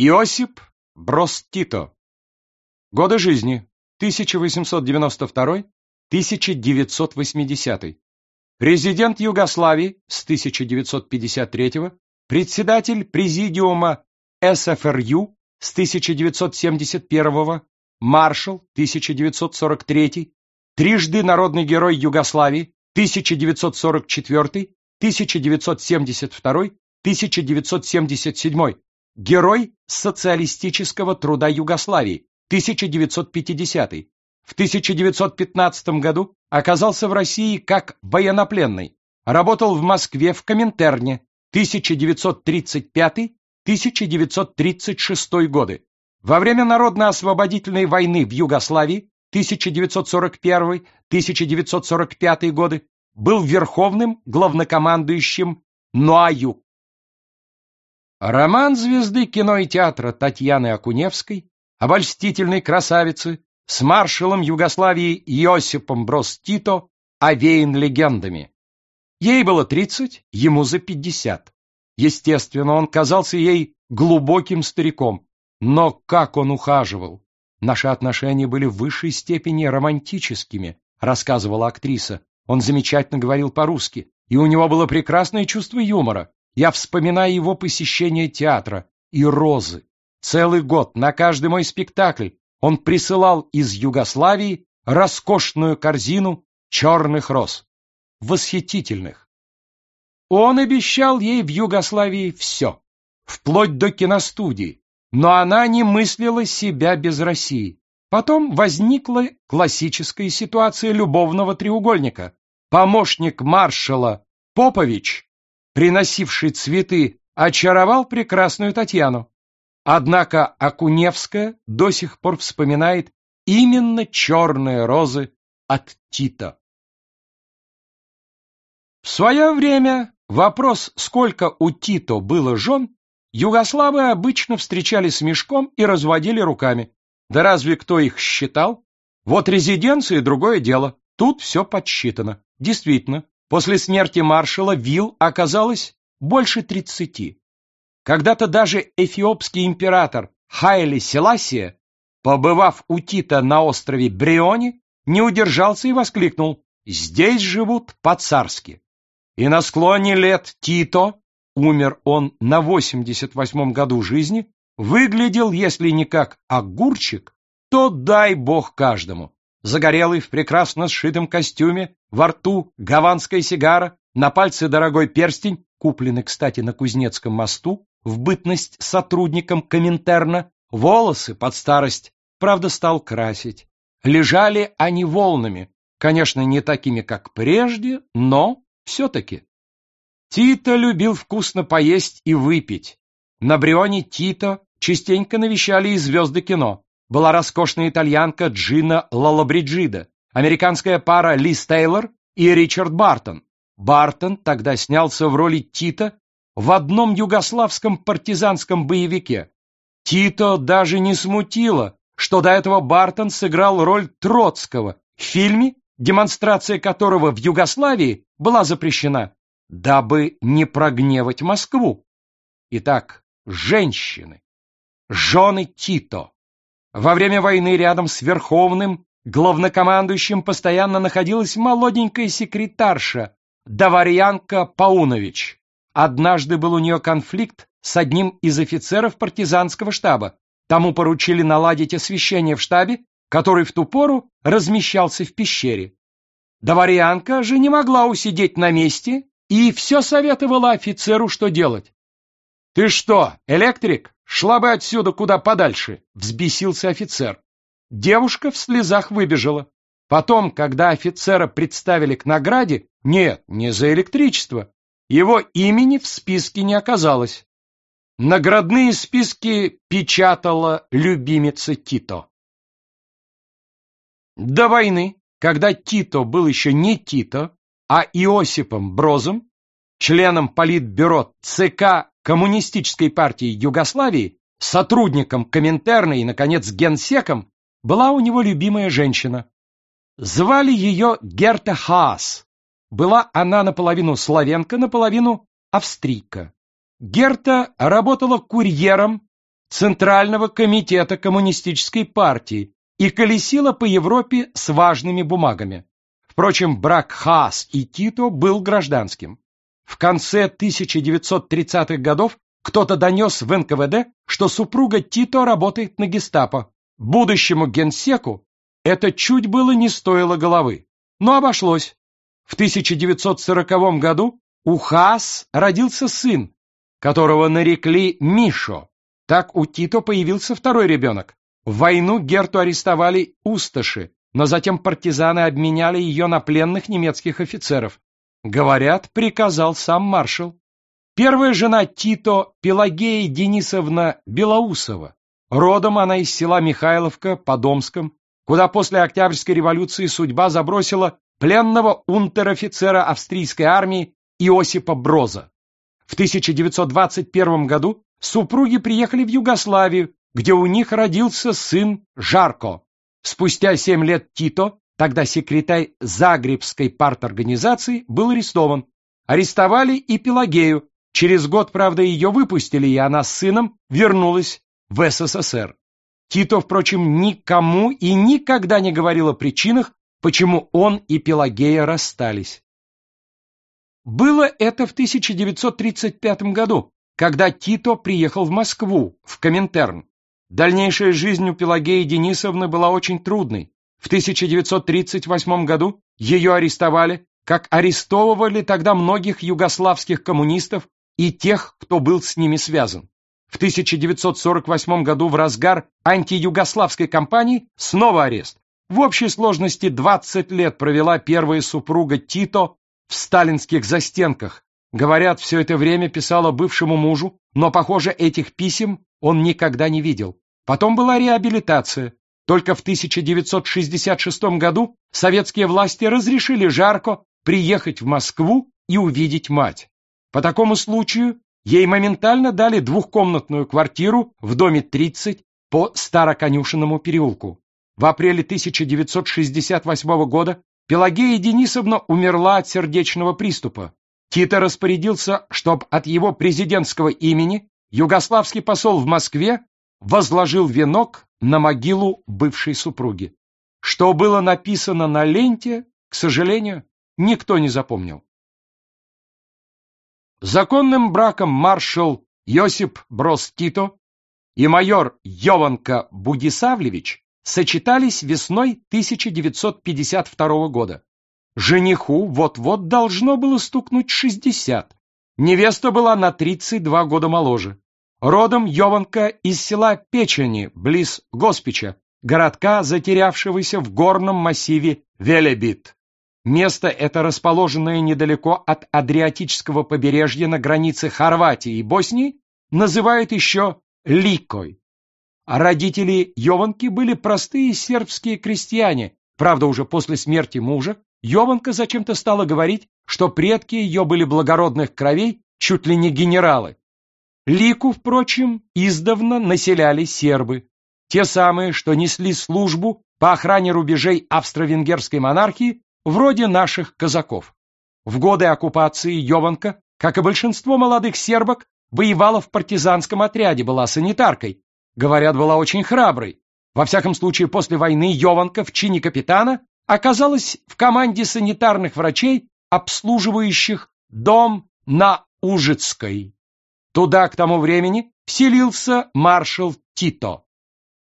Иосип Брос Тито. Годы жизни. 1892-1980. Президент Югославии с 1953 председатель Президиума СФРЮ с 1971 маршал 1943 трижды народный герой Югославии 1944 1972 1977 Герой социалистического труда Югославии, 1950 В 1915 году оказался в России как военнопленный. Работал в Москве в Коминтерне 1935-1936 годы. Во время Народно-освободительной войны в Югославии 1941-1945 годы был верховным главнокомандующим НОАЮ Роман звезды кино и театра Татьяны Акуневской, обольстительной красавицы, с маршалом Югославии Иосипом Брос Тито овеян легендами. Ей было тридцать, ему за пятьдесят. Естественно, он казался ей глубоким стариком, но как он ухаживал! Наши отношения были в высшей степени романтическими, рассказывала актриса. Он замечательно говорил по-русски, и у него было прекрасное чувство юмора. Я вспоминаю его посещение театра и розы. Целый год на каждый мой спектакль он присылал из Югославии роскошную корзину черных роз. Восхитительных. Он обещал ей в Югославии все, вплоть до киностудии, но она не мыслила себя без России. Потом возникла классическая ситуация любовного треугольника. Помощник маршала Попович приносивший цветы, очаровал прекрасную Татьяну. Однако Акуневская до сих пор вспоминает именно черные розы от Тита. В свое время вопрос, сколько у Тито было жен, югославы обычно встречали с мешком и разводили руками. Да разве кто их считал? Вот резиденция – другое дело. Тут все подсчитано. Действительно, После смерти маршала вил оказалось больше тридцати. Когда-то даже эфиопский император Хайли Селасия, побывав у Тита на острове Брионе, не удержался и воскликнул «Здесь живут по-царски». И на склоне лет Тито, умер он на 88-м году жизни, выглядел, если не как огурчик, то дай бог каждому загорелый в прекрасно сшитом костюме, во рту гаванская сигара, на пальце дорогой перстень, купленный, кстати, на Кузнецком мосту, в бытность сотрудником Коминтерна, волосы под старость, правда, стал красить. Лежали они волнами, конечно, не такими, как прежде, но все-таки. Тито любил вкусно поесть и выпить. На Брионе Тито частенько навещали и звезды кино была роскошная итальянка Джина Лалабриджида, американская пара Лиз Тейлор и Ричард Бартон. Бартон тогда снялся в роли Тита в одном югославском партизанском боевике. Тито даже не смутило, что до этого Бартон сыграл роль Троцкого в фильме, демонстрация которого в Югославии была запрещена, дабы не прогневать Москву. Итак, женщины, жены Тито. Во время войны рядом с Верховным главнокомандующим постоянно находилась молоденькая секретарша Даварьянка Паунович. Однажды был у нее конфликт с одним из офицеров партизанского штаба. Тому поручили наладить освещение в штабе, который в ту пору размещался в пещере. Даварьянка же не могла усидеть на месте и все советовала офицеру, что делать. «Ты что, электрик? Шла бы отсюда куда подальше!» — взбесился офицер. Девушка в слезах выбежала. Потом, когда офицера представили к награде, нет, не за электричество, его имени в списке не оказалось. Наградные списки печатала любимица Тито. До войны, когда Тито был еще не Тито, а Иосипом Брозом, членом политбюро ЦК Коммунистической партии Югославии, сотрудником Коминтерна и, наконец, генсеком, была у него любимая женщина. Звали ее Герта Хаас. Была она наполовину славянка, наполовину австрийка. Герта работала курьером Центрального комитета Коммунистической партии и колесила по Европе с важными бумагами. Впрочем, брак Хаас и Тито был гражданским. В конце 1930-х годов кто-то донес в НКВД, что супруга Тито работает на гестапо. Будущему генсеку это чуть было не стоило головы, но обошлось. В 1940 году у Хаас родился сын, которого нарекли Мишо. Так у Тито появился второй ребенок. В войну Герту арестовали усташи, но затем партизаны обменяли ее на пленных немецких офицеров. Говорят, приказал сам маршал. Первая жена Тито Пелагея Денисовна Белоусова. Родом она из села Михайловка под Омском, куда после Октябрьской революции судьба забросила пленного унтер-офицера австрийской армии Иосипа Броза. В 1921 году супруги приехали в Югославию, где у них родился сын Жарко. Спустя семь лет Тито, тогда секретарь Загребской парторганизации, был арестован. Арестовали и Пелагею. Через год, правда, ее выпустили, и она с сыном вернулась в СССР. Тито, впрочем, никому и никогда не говорил о причинах, почему он и Пелагея расстались. Было это в 1935 году, когда Тито приехал в Москву, в Коминтерн. Дальнейшая жизнь у Пелагеи Денисовны была очень трудной. В 1938 году ее арестовали, как арестовывали тогда многих югославских коммунистов и тех, кто был с ними связан. В 1948 году в разгар антиюгославской кампании снова арест. В общей сложности 20 лет провела первая супруга Тито в сталинских застенках. Говорят, все это время писала бывшему мужу, но, похоже, этих писем он никогда не видел. Потом была реабилитация. Только в 1966 году советские власти разрешили Жарко приехать в Москву и увидеть мать. По такому случаю ей моментально дали двухкомнатную квартиру в доме 30 по Староконюшенному переулку. В апреле 1968 года Пелагея Денисовна умерла от сердечного приступа. Тито распорядился, чтобы от его президентского имени югославский посол в Москве возложил венок на могилу бывшей супруги. Что было написано на ленте, к сожалению, никто не запомнил. Законным браком маршал Йосип Брос Тито и майор Йованка Будисавлевич сочетались весной 1952 года. Жениху вот-вот должно было стукнуть 60. Невеста была на 32 года моложе. Родом Йованка из села Печени, близ Госпича, городка, затерявшегося в горном массиве Велебит. Место это, расположенное недалеко от Адриатического побережья на границе Хорватии и Боснии, называют еще Ликой. А родители Йованки были простые сербские крестьяне. Правда, уже после смерти мужа Йованка зачем-то стала говорить, что предки ее были благородных кровей, чуть ли не генералы. Лику, впрочем, издавна населяли сербы. Те самые, что несли службу по охране рубежей австро-венгерской монархии, вроде наших казаков. В годы оккупации Йованка, как и большинство молодых сербок, воевала в партизанском отряде, была санитаркой, Говорят, была очень храброй. Во всяком случае, после войны Йованка в чине капитана оказалась в команде санитарных врачей, обслуживающих дом на Ужицкой. Туда к тому времени вселился маршал Тито.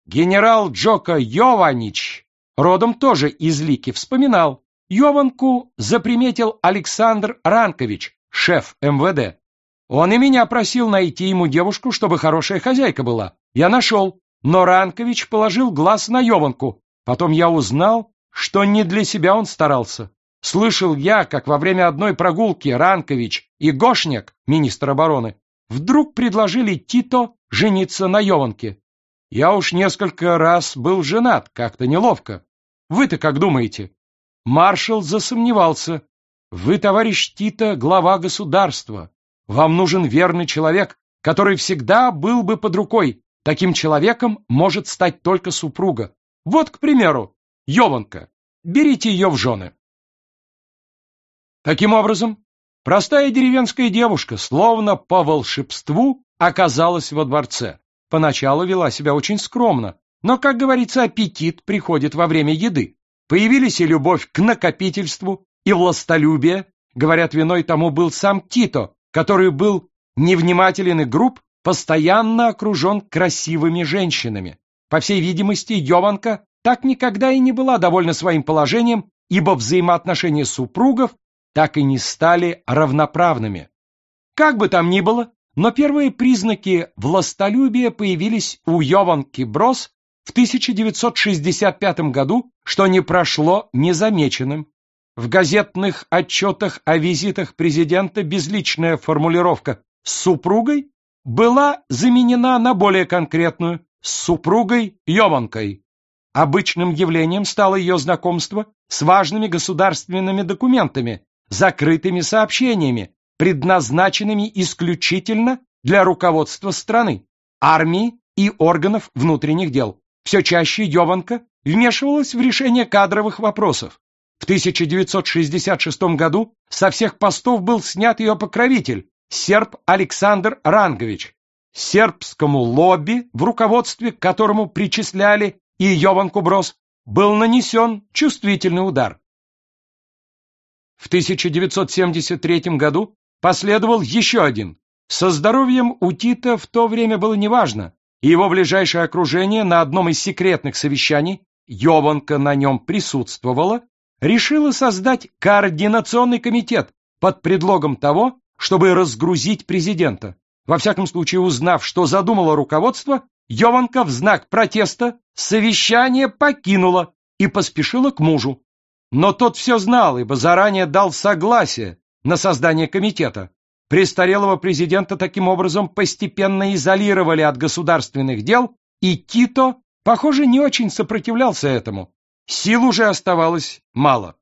Генерал Джока Йованич, родом тоже из Лики, вспоминал, Йованку заприметил Александр Ранкович, шеф МВД. Он и меня просил найти ему девушку, чтобы хорошая хозяйка была. Я нашел, но Ранкович положил глаз на Йованку. Потом я узнал, что не для себя он старался. Слышал я, как во время одной прогулки Ранкович и Гошняк, министр обороны, вдруг предложили Тито жениться на Йованке. Я уж несколько раз был женат, как-то неловко. Вы-то как думаете? Маршал засомневался. Вы, товарищ Тито, глава государства. Вам нужен верный человек, который всегда был бы под рукой, Таким человеком может стать только супруга. Вот, к примеру, Йованка. Берите ее в жены. Таким образом, простая деревенская девушка, словно по волшебству, оказалась во дворце. поначалу вела себя очень скромно, но, как говорится, аппетит приходит во время еды. Появились и любовь к накопительству, и властолюбие. Говорят, виной тому был сам Тито, который был невнимателен и груб, постоянно окружен красивыми женщинами. По всей видимости, Йованка так никогда и не была довольна своим положением, ибо взаимоотношения супругов так и не стали равноправными. Как бы там ни было, но первые признаки властолюбия появились у Йованки Брос в 1965 году, что не прошло незамеченным. В газетных отчетах о визитах президента безличная формулировка «с супругой» была заменена на более конкретную «с супругой Йованкой». Обычным явлением стало ее знакомство с важными государственными документами, закрытыми сообщениями, предназначенными исключительно для руководства страны, армии и органов внутренних дел. Все чаще Йованка вмешивалась в решение кадровых вопросов. В 1966 году со всех постов был снят ее покровитель, серб Александр Рангович. Сербскому лобби, в руководстве к которому причисляли и Йованку Брос, был нанесен чувствительный удар. В 1973 году последовал еще один. Со здоровьем у Тита в то время было неважно, и его ближайшее окружение на одном из секретных совещаний, Йованка на нем присутствовала, решило создать координационный комитет под предлогом того, чтобы разгрузить президента. Во всяком случае, узнав, что задумало руководство, Йованка в знак протеста совещание покинула и поспешила к мужу. Но тот все знал, ибо заранее дал согласие на создание комитета. Престарелого президента таким образом постепенно изолировали от государственных дел, и Тито, похоже, не очень сопротивлялся этому. Сил уже оставалось мало.